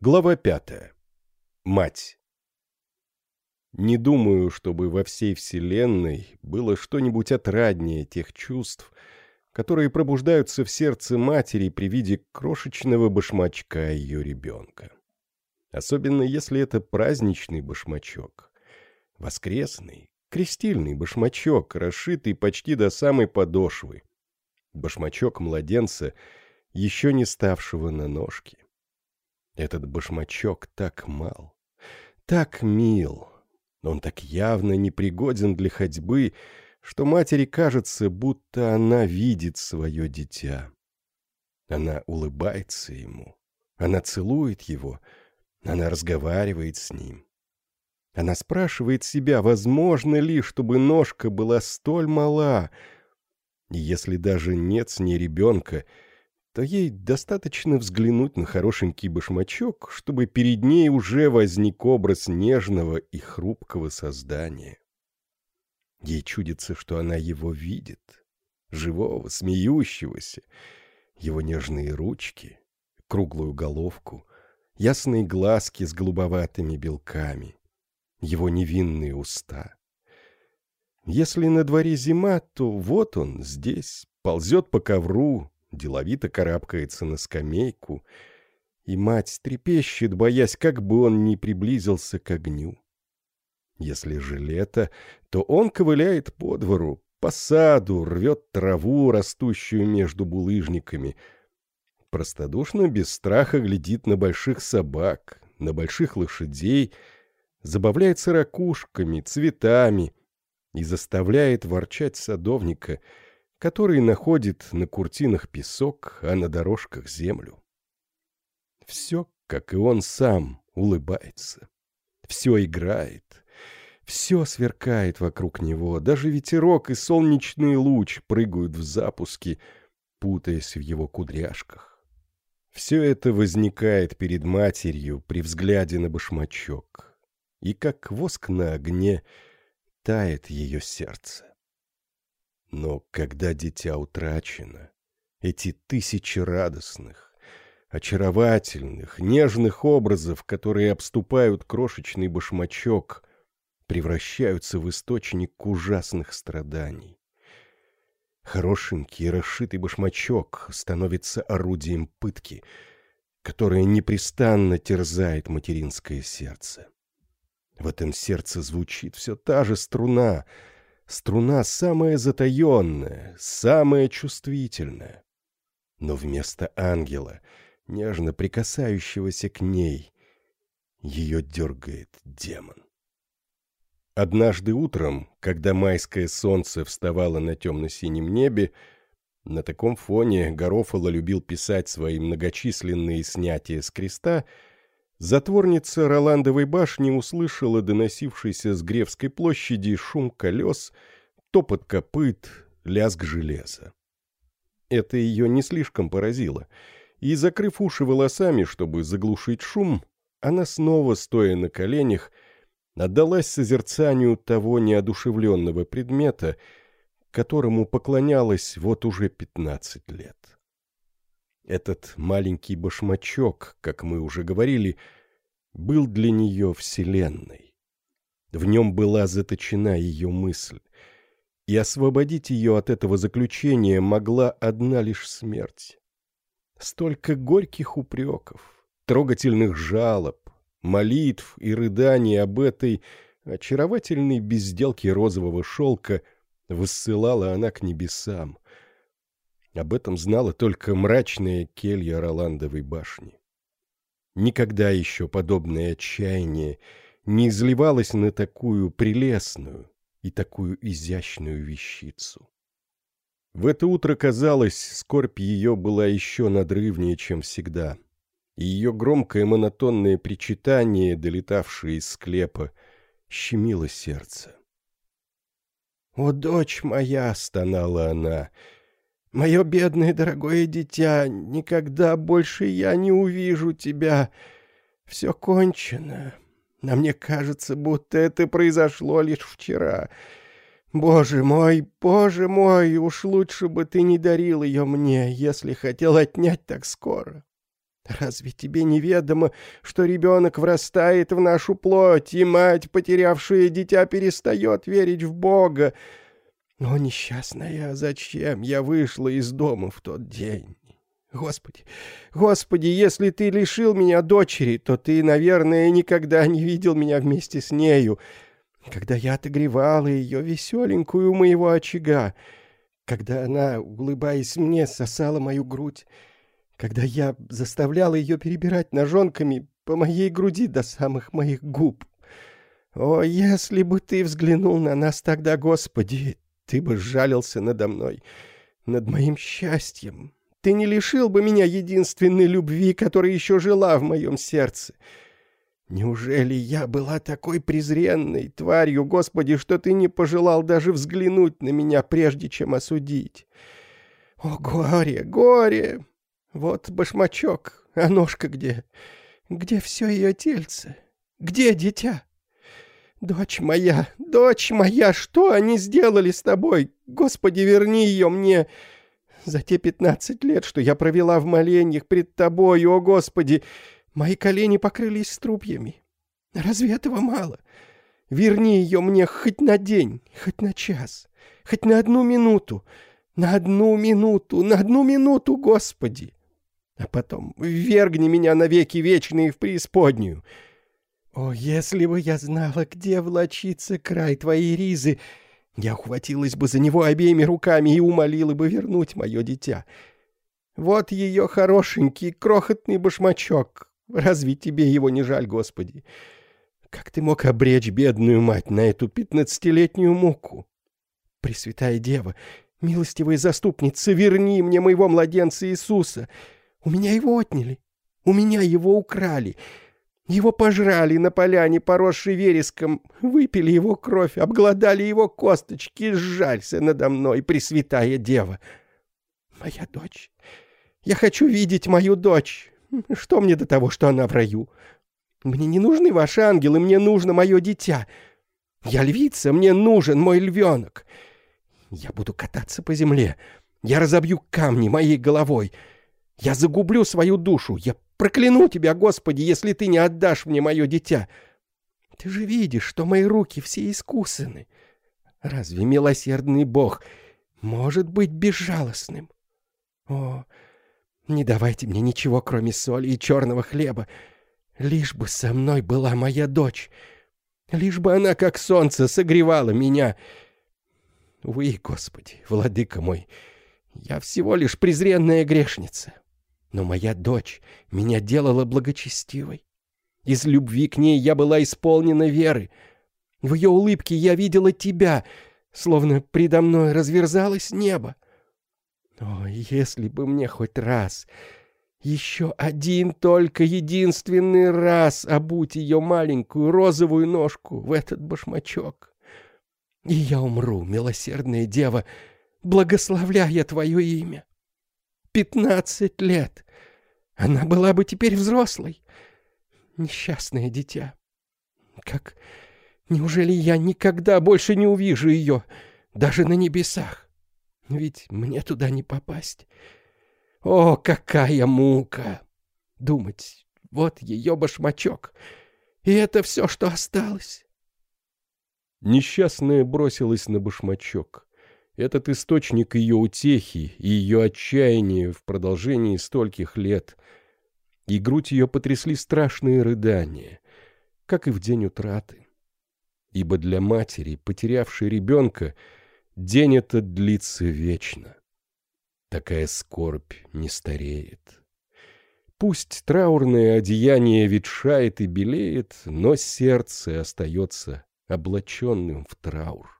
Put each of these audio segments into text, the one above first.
Глава пятая. Мать. Не думаю, чтобы во всей Вселенной было что-нибудь отраднее тех чувств, которые пробуждаются в сердце матери при виде крошечного башмачка ее ребенка. Особенно если это праздничный башмачок. Воскресный, крестильный башмачок, расшитый почти до самой подошвы. Башмачок младенца, еще не ставшего на ножки. Этот башмачок так мал, так мил. Он так явно непригоден для ходьбы, что матери кажется, будто она видит свое дитя. Она улыбается ему, она целует его, она разговаривает с ним. Она спрашивает себя, возможно ли, чтобы ножка была столь мала, если даже нет с ней ребенка — то ей достаточно взглянуть на хорошенький башмачок, чтобы перед ней уже возник образ нежного и хрупкого создания. Ей чудится, что она его видит, живого, смеющегося, его нежные ручки, круглую головку, ясные глазки с голубоватыми белками, его невинные уста. Если на дворе зима, то вот он здесь, ползет по ковру, деловито карабкается на скамейку, и мать трепещет, боясь, как бы он не приблизился к огню. Если же лето, то он ковыляет по двору, по саду, рвет траву, растущую между булыжниками. Простодушно, без страха глядит на больших собак, на больших лошадей, забавляется ракушками, цветами и заставляет ворчать садовника — который находит на куртинах песок, а на дорожках землю. Все, как и он сам, улыбается. Все играет. Все сверкает вокруг него. Даже ветерок и солнечный луч прыгают в запуске, путаясь в его кудряшках. Все это возникает перед матерью при взгляде на башмачок. И как воск на огне тает ее сердце. Но когда дитя утрачено, эти тысячи радостных, очаровательных, нежных образов, которые обступают крошечный башмачок, превращаются в источник ужасных страданий. Хорошенький расшитый башмачок становится орудием пытки, которое непрестанно терзает материнское сердце. В этом сердце звучит все та же струна — Струна самая затаенная, самая чувствительная. Но вместо ангела, нежно прикасающегося к ней, ее дергает демон. Однажды утром, когда майское солнце вставало на темно-синем небе, на таком фоне Гарофало любил писать свои многочисленные снятия с креста — Затворница Роландовой башни услышала доносившийся с Гревской площади шум колес, топот копыт, лязг железа. Это ее не слишком поразило, и, закрыв уши волосами, чтобы заглушить шум, она снова, стоя на коленях, отдалась созерцанию того неодушевленного предмета, которому поклонялась вот уже пятнадцать лет. Этот маленький башмачок, как мы уже говорили, был для нее вселенной. В нем была заточена ее мысль, и освободить ее от этого заключения могла одна лишь смерть. Столько горьких упреков, трогательных жалоб, молитв и рыданий об этой очаровательной безделке розового шелка высылала она к небесам, об этом знала только мрачная келья Роландовой башни. Никогда еще подобное отчаяние не изливалось на такую прелестную и такую изящную вещицу. В это утро, казалось, скорбь ее была еще надрывнее, чем всегда, и ее громкое монотонное причитание, долетавшее из склепа, щемило сердце. «О, дочь моя!» — стонала она — Мое бедное дорогое дитя, никогда больше я не увижу тебя. Все кончено. А мне кажется, будто это произошло лишь вчера. Боже мой, боже мой, уж лучше бы ты не дарил ее мне, если хотел отнять так скоро. Разве тебе неведомо, что ребенок врастает в нашу плоть, и мать, потерявшая дитя, перестает верить в Бога? О, несчастная, зачем я вышла из дома в тот день? Господи, Господи, если ты лишил меня дочери, то ты, наверное, никогда не видел меня вместе с нею, когда я отогревала ее веселенькую моего очага, когда она, улыбаясь мне, сосала мою грудь, когда я заставляла ее перебирать ножонками по моей груди до самых моих губ. О, если бы ты взглянул на нас тогда, Господи, ты бы сжалился надо мной, над моим счастьем. Ты не лишил бы меня единственной любви, которая еще жила в моем сердце. Неужели я была такой презренной тварью, Господи, что ты не пожелал даже взглянуть на меня, прежде чем осудить? О, горе, горе! Вот башмачок, а ножка где? Где все ее тельце? Где дитя? Дочь моя, дочь моя, что они сделали с тобой? Господи, верни ее мне. За те пятнадцать лет, что я провела в моленьях пред тобой, о Господи, мои колени покрылись струпьями. Разве этого мало? Верни ее мне хоть на день, хоть на час, хоть на одну минуту, на одну минуту, на одну минуту, Господи а потом ввергни меня навеки вечные в преисподнюю. О, если бы я знала, где влочится край твоей ризы, я ухватилась бы за него обеими руками и умолила бы вернуть мое дитя. Вот ее хорошенький, крохотный башмачок. Разве тебе его не жаль, Господи? Как ты мог обречь бедную мать на эту пятнадцатилетнюю муку? Пресвятая Дева, милостивая заступница, верни мне моего младенца Иисуса — у меня его отняли. У меня его украли. Его пожрали на поляне, поросшей вереском, выпили его кровь, обглодали его косточки, сжалься надо мной, Пресвятая Дева. Моя дочь. Я хочу видеть мою дочь. Что мне до того, что она в раю? Мне не нужны ваши ангелы, мне нужно мое дитя. Я львица, мне нужен мой львенок. Я буду кататься по земле. Я разобью камни моей головой. Я загублю свою душу. Я прокляну тебя, Господи, если ты не отдашь мне мое дитя. Ты же видишь, что мои руки все искусаны. Разве милосердный Бог может быть безжалостным? О, не давайте мне ничего, кроме соли и черного хлеба. Лишь бы со мной была моя дочь. Лишь бы она, как солнце, согревала меня. Увы, Господи, владыка мой, я всего лишь презренная грешница. Но моя дочь меня делала благочестивой. Из любви к ней я была исполнена веры. В ее улыбке я видела тебя, словно предо мной разверзалось небо. О, если бы мне хоть раз, еще один только единственный раз обуть ее маленькую розовую ножку в этот башмачок. И я умру, милосердная дева, благословляя твое имя пятнадцать лет. Она была бы теперь взрослой. Несчастное дитя. Как... Неужели я никогда больше не увижу ее, даже на небесах? Ведь мне туда не попасть. О, какая мука! Думать, вот ее башмачок, и это все, что осталось. Несчастная бросилась на башмачок. Этот источник ее утехи и ее отчаяния в продолжении стольких лет. И грудь ее потрясли страшные рыдания, как и в день утраты. Ибо для матери, потерявшей ребенка, день этот длится вечно. Такая скорбь не стареет. Пусть траурное одеяние ветшает и белеет, но сердце остается облаченным в траур.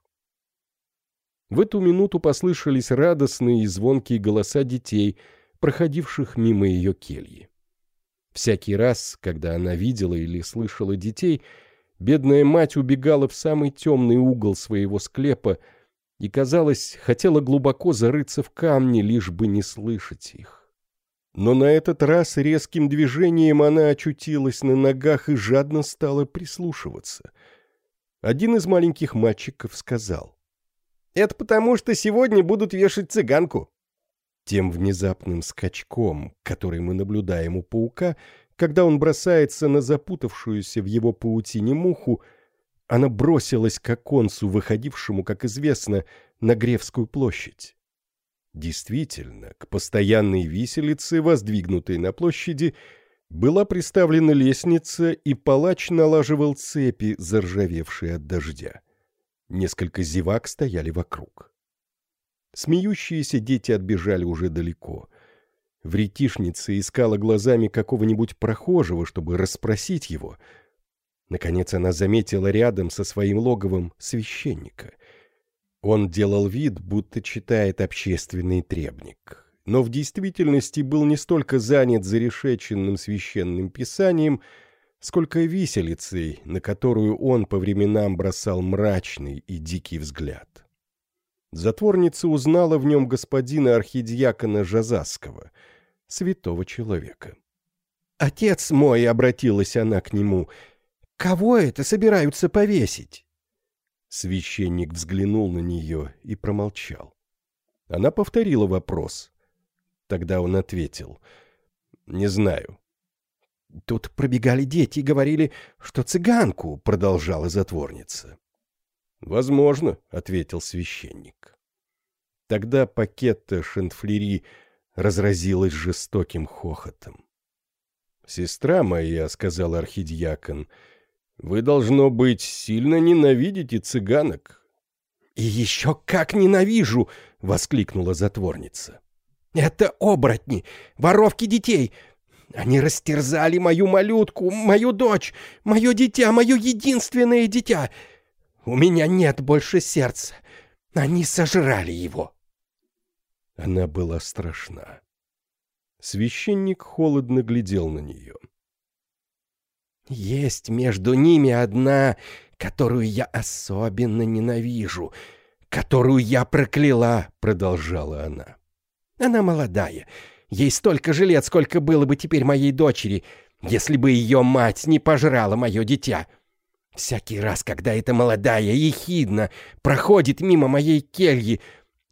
В эту минуту послышались радостные и звонкие голоса детей, проходивших мимо ее кельи. Всякий раз, когда она видела или слышала детей, бедная мать убегала в самый темный угол своего склепа и, казалось, хотела глубоко зарыться в камни, лишь бы не слышать их. Но на этот раз резким движением она очутилась на ногах и жадно стала прислушиваться. Один из маленьких мальчиков сказал. Это потому, что сегодня будут вешать цыганку. Тем внезапным скачком, который мы наблюдаем у паука, когда он бросается на запутавшуюся в его паутине муху, она бросилась к оконцу, выходившему, как известно, на Гревскую площадь. Действительно, к постоянной виселице, воздвигнутой на площади, была приставлена лестница, и палач налаживал цепи, заржавевшие от дождя. Несколько зевак стояли вокруг. Смеющиеся дети отбежали уже далеко. Вретишница искала глазами какого-нибудь прохожего, чтобы расспросить его. Наконец она заметила рядом со своим логовом священника. Он делал вид, будто читает общественный требник, но в действительности был не столько занят зарешеченным священным писанием, сколько виселицей, на которую он по временам бросал мрачный и дикий взгляд. Затворница узнала в нем господина архидиакона Жазаского, святого человека. «Отец мой!» — обратилась она к нему. «Кого это собираются повесить?» Священник взглянул на нее и промолчал. Она повторила вопрос. Тогда он ответил. «Не знаю». «Тут пробегали дети и говорили, что цыганку», — продолжала затворница. «Возможно», — ответил священник. Тогда пакетта Шентфлери разразилась жестоким хохотом. «Сестра моя», — сказал архидиакон, — вы, должно быть, сильно ненавидите цыганок. — И еще как ненавижу! — воскликнула затворница. — Это оборотни, воровки детей. Они растерзали мою малютку, мою дочь, мое дитя, мое единственное дитя. У меня нет больше сердца. Они сожрали его. Она была страшна. Священник холодно глядел на нее. — есть между ними одна, которую я особенно ненавижу, которую я прокляла, продолжала она. Она молодая, ей столько же лет, сколько было бы теперь моей дочери, если бы ее мать не пожрала мое дитя. Всякий раз, когда эта молодая ехидна проходит мимо моей кельи,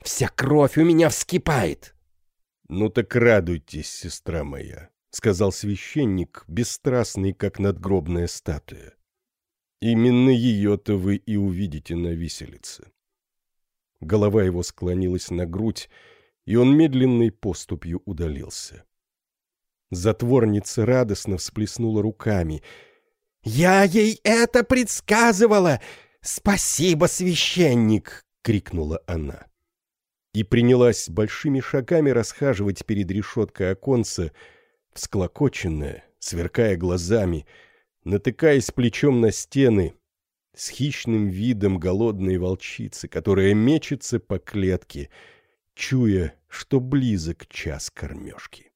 вся кровь у меня вскипает. — Ну так радуйтесь, сестра моя, — сказал священник, бесстрастный, как надгробная статуя. «Именно ее-то вы и увидите на виселице». Голова его склонилась на грудь, и он медленной поступью удалился. Затворница радостно всплеснула руками. «Я ей это предсказывала! Спасибо, священник!» — крикнула она. И принялась большими шагами расхаживать перед решеткой оконца, всклокоченная, сверкая глазами, натыкаясь плечом на стены, с хищным видом голодной волчицы, которая мечется по клетке, чуя, что близок час кормежки.